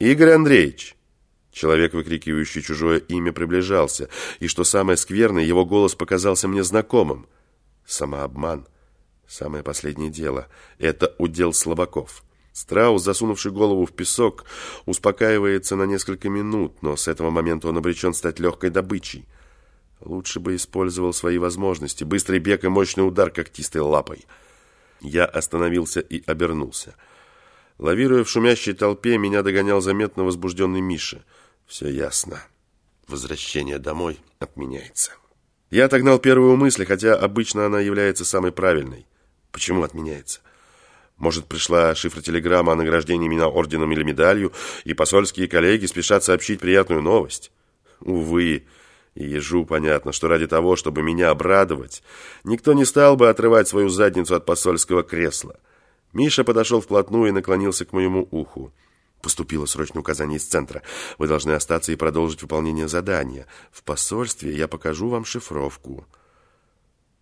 «Игорь Андреевич!» Человек, выкрикивающий чужое имя, приближался, и, что самое скверное, его голос показался мне знакомым. Самообман. Самое последнее дело. Это удел слабаков. Страус, засунувший голову в песок, успокаивается на несколько минут, но с этого момента он обречен стать легкой добычей. Лучше бы использовал свои возможности. Быстрый бег и мощный удар когтистой лапой. Я остановился и обернулся. Лавируя в шумящей толпе, меня догонял заметно возбужденный Миша. Все ясно. Возвращение домой отменяется. Я отогнал первую мысль, хотя обычно она является самой правильной. Почему отменяется? Может, пришла шифротелеграмма о награждении меня орденом или медалью, и посольские коллеги спешат сообщить приятную новость? Увы, и ежу понятно, что ради того, чтобы меня обрадовать, никто не стал бы отрывать свою задницу от посольского кресла. Миша подошел вплотную и наклонился к моему уху. Поступило срочное указание из центра. Вы должны остаться и продолжить выполнение задания. В посольстве я покажу вам шифровку.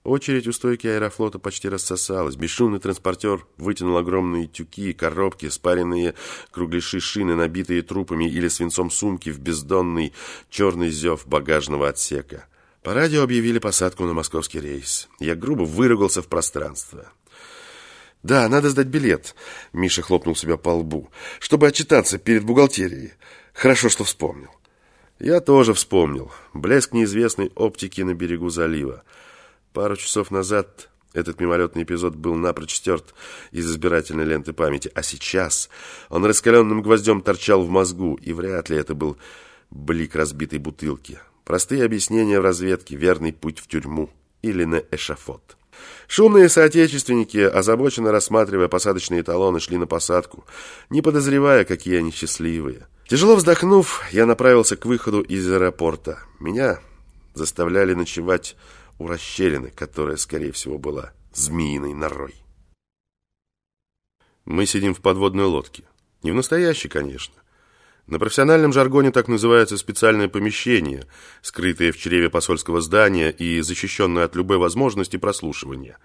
Очередь у стойки аэрофлота почти рассосалась. Бесшумный транспортер вытянул огромные тюки, коробки, спаренные кругляши шины, набитые трупами или свинцом сумки в бездонный черный зев багажного отсека. По радио объявили посадку на московский рейс. Я грубо выругался в пространство. «Да, надо сдать билет», — Миша хлопнул себя по лбу, «чтобы отчитаться перед бухгалтерией. Хорошо, что вспомнил». Я тоже вспомнил. Блеск неизвестной оптики на берегу залива. Пару часов назад этот мимолетный эпизод был напрочь стерт из избирательной ленты памяти, а сейчас он раскаленным гвоздем торчал в мозгу, и вряд ли это был блик разбитой бутылки. Простые объяснения в разведке, верный путь в тюрьму или на эшафот. Шумные соотечественники, озабоченно рассматривая посадочные талоны, шли на посадку, не подозревая, какие они счастливые. Тяжело вздохнув, я направился к выходу из аэропорта. Меня заставляли ночевать у расщелины, которая, скорее всего, была змеиной норой. Мы сидим в подводной лодке. Не в настоящей, конечно. На профессиональном жаргоне так называется специальное помещение, скрытое в чреве посольского здания и защищенное от любой возможности прослушивания.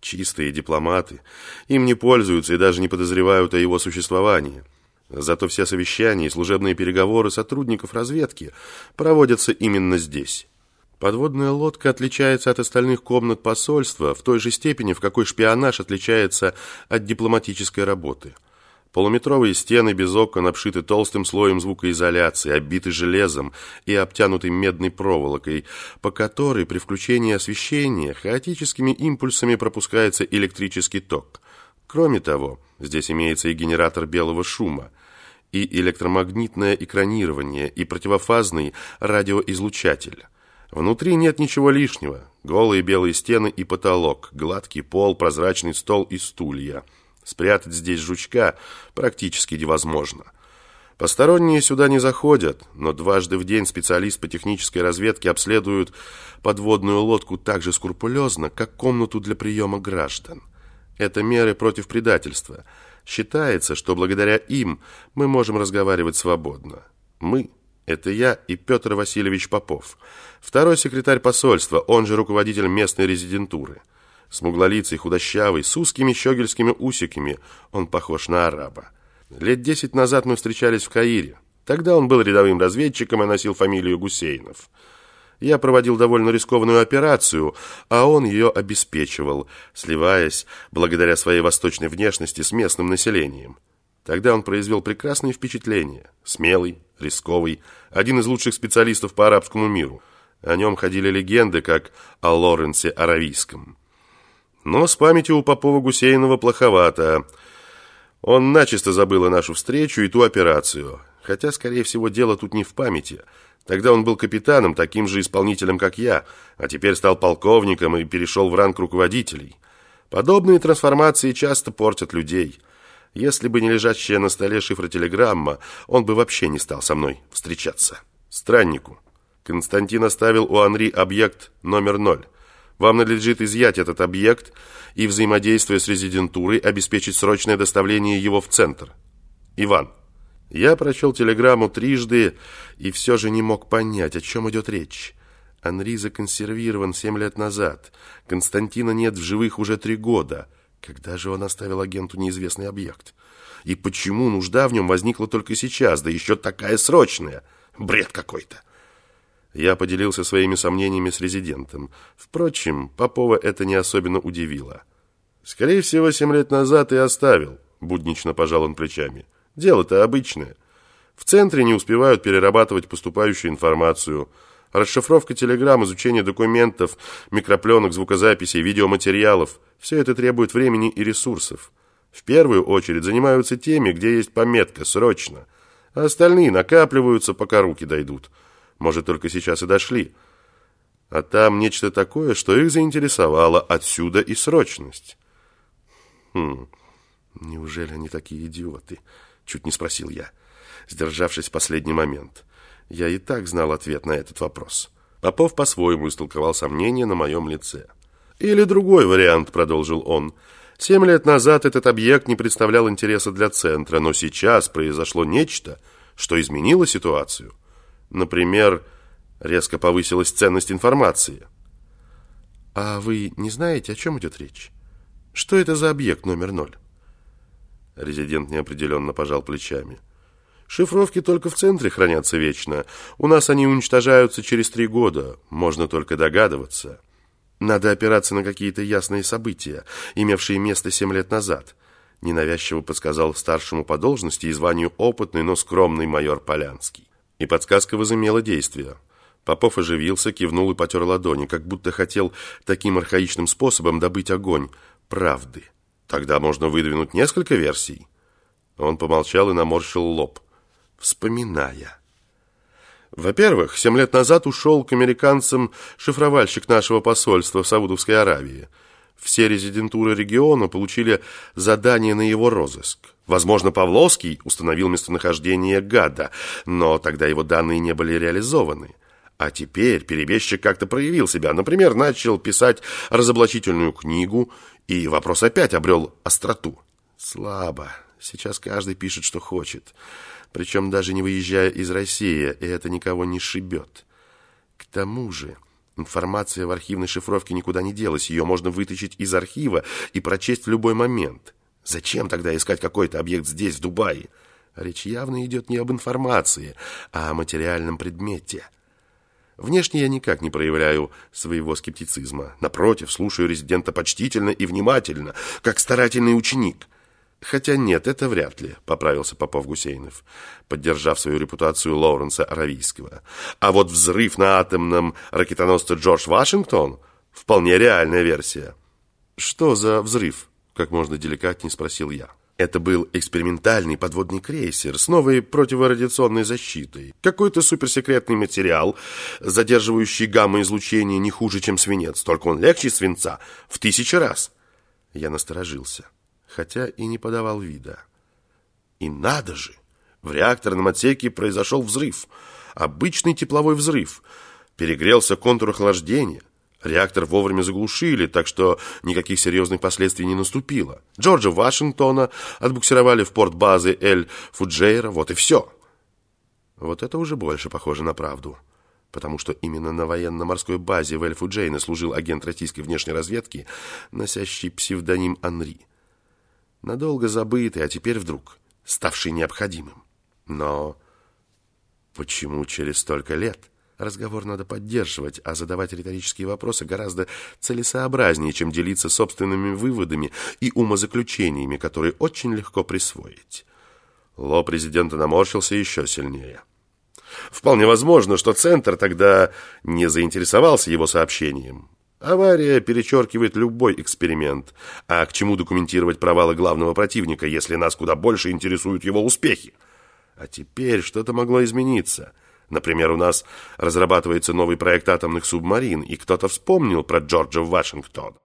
Чистые дипломаты. Им не пользуются и даже не подозревают о его существовании. Зато все совещания и служебные переговоры сотрудников разведки проводятся именно здесь. Подводная лодка отличается от остальных комнат посольства в той же степени, в какой шпионаж отличается от дипломатической работы. Полуметровые стены без окон обшиты толстым слоем звукоизоляции, оббиты железом и обтянуты медной проволокой, по которой при включении освещения хаотическими импульсами пропускается электрический ток. Кроме того, здесь имеется и генератор белого шума, и электромагнитное экранирование, и противофазный радиоизлучатель. Внутри нет ничего лишнего. Голые белые стены и потолок, гладкий пол, прозрачный стол и стулья. Спрятать здесь жучка практически невозможно. Посторонние сюда не заходят, но дважды в день специалист по технической разведке обследует подводную лодку так же скрупулезно, как комнату для приема граждан. Это меры против предательства. Считается, что благодаря им мы можем разговаривать свободно. Мы это я и Петр Васильевич Попов, второй секретарь посольства, он же руководитель местной резидентуры. Смуглолицый, худощавый, с узкими щегельскими усиками, он похож на араба. Лет десять назад мы встречались в Каире. Тогда он был рядовым разведчиком и носил фамилию Гусейнов. Я проводил довольно рискованную операцию, а он ее обеспечивал, сливаясь, благодаря своей восточной внешности, с местным населением. Тогда он произвел прекрасное впечатление. Смелый, рисковый, один из лучших специалистов по арабскому миру. О нем ходили легенды, как о Лоренсе Аравийском. Но с памятью у Попова-Гусейнова плоховато. Он начисто забыл и нашу встречу, и ту операцию. Хотя, скорее всего, дело тут не в памяти. Тогда он был капитаном, таким же исполнителем, как я, а теперь стал полковником и перешел в ранг руководителей. Подобные трансформации часто портят людей – если бы не лежащая на столе шифротелеграмма, он бы вообще не стал со мной встречаться. Страннику. Константин оставил у Анри объект номер ноль. Вам надлежит изъять этот объект и, взаимодействуя с резидентурой, обеспечить срочное доставление его в центр. Иван. Я прочел телеграмму трижды и все же не мог понять, о чем идет речь. Анри законсервирован семь лет назад. Константина нет в живых уже три года. Когда же он оставил агенту неизвестный объект? И почему нужда в нем возникла только сейчас, да еще такая срочная? Бред какой-то. Я поделился своими сомнениями с резидентом. Впрочем, Попова это не особенно удивило. «Скорее всего, семь лет назад и оставил», — буднично пожал он плечами. «Дело-то обычное. В центре не успевают перерабатывать поступающую информацию. Расшифровка телеграмм, изучение документов, микропленок, звукозаписей, видеоматериалов – все это требует времени и ресурсов. В первую очередь занимаются теми, где есть пометка «срочно», а остальные накапливаются, пока руки дойдут. Может, только сейчас и дошли. А там нечто такое, что их заинтересовало, отсюда и срочность. Хм, неужели они такие идиоты? Чуть не спросил я, сдержавшись в последний момент. Я и так знал ответ на этот вопрос. Попов по-своему истолковал сомнения на моем лице. «Или другой вариант», — продолжил он. «Семь лет назад этот объект не представлял интереса для центра, но сейчас произошло нечто, что изменило ситуацию. Например, резко повысилась ценность информации». «А вы не знаете, о чем идет речь? Что это за объект номер ноль?» Резидент неопределенно пожал плечами. Шифровки только в центре хранятся вечно. У нас они уничтожаются через три года. Можно только догадываться. Надо опираться на какие-то ясные события, имевшие место семь лет назад. Ненавязчиво подсказал старшему по должности и званию опытный, но скромный майор Полянский. И подсказка возымела действие. Попов оживился, кивнул и потер ладони, как будто хотел таким архаичным способом добыть огонь правды. Тогда можно выдвинуть несколько версий. Он помолчал и наморщил лоб вспоминая. Во-первых, семь лет назад ушел к американцам шифровальщик нашего посольства в Саудовской Аравии. Все резидентуры региона получили задание на его розыск. Возможно, Павловский установил местонахождение гада, но тогда его данные не были реализованы. А теперь перебежчик как-то проявил себя. Например, начал писать разоблачительную книгу, и вопрос опять обрел остроту. Слабо. Сейчас каждый пишет, что хочет причем даже не выезжая из России, и это никого не шибет. К тому же, информация в архивной шифровке никуда не делась, ее можно вытащить из архива и прочесть в любой момент. Зачем тогда искать какой-то объект здесь, в Дубае? Речь явно идет не об информации, а о материальном предмете. Внешне я никак не проявляю своего скептицизма. Напротив, слушаю резидента почтительно и внимательно, как старательный ученик – Хотя нет, это вряд ли, поправился Попов Гусейнов, поддержав свою репутацию Лоуренса Аравийского. А вот взрыв на атомном ракетоносце Джордж Вашингтон вполне реальная версия. Что за взрыв? Как можно деликатнее спросил я. Это был экспериментальный подводный крейсер с новой противорадиационной защитой. Какой-то суперсекретный материал, задерживающий гамма-излучение не хуже, чем свинец, только он легче свинца в тысячи раз. Я насторожился хотя и не подавал вида. И надо же! В реакторном отсеке произошел взрыв. Обычный тепловой взрыв. Перегрелся контур охлаждения. Реактор вовремя заглушили, так что никаких серьезных последствий не наступило. Джорджа Вашингтона отбуксировали в порт базы Эль-Фуджейра, вот и все. Вот это уже больше похоже на правду. Потому что именно на военно-морской базе в Эль-Фуджейне служил агент российской внешней разведки, носящий псевдоним Анри надолго забытый, а теперь вдруг ставший необходимым. Но почему через столько лет? Разговор надо поддерживать, а задавать риторические вопросы гораздо целесообразнее, чем делиться собственными выводами и умозаключениями, которые очень легко присвоить. Ло президента наморщился еще сильнее. Вполне возможно, что Центр тогда не заинтересовался его сообщением. Авария перечеркивает любой эксперимент. А к чему документировать провалы главного противника, если нас куда больше интересуют его успехи? А теперь что-то могло измениться. Например, у нас разрабатывается новый проект атомных субмарин, и кто-то вспомнил про Джорджа Вашингтона.